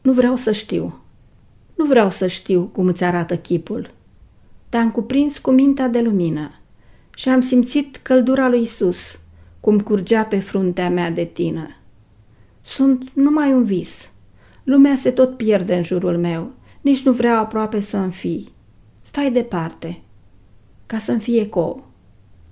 Nu vreau să știu. Nu vreau să știu cum îți arată chipul. Te-am cuprins cu mintea de lumină și am simțit căldura lui Isus, cum curgea pe fruntea mea de tină. Sunt numai un vis. Lumea se tot pierde în jurul meu. Nici nu vreau aproape să-mi fii. Stai departe, ca să-mi fie ecou.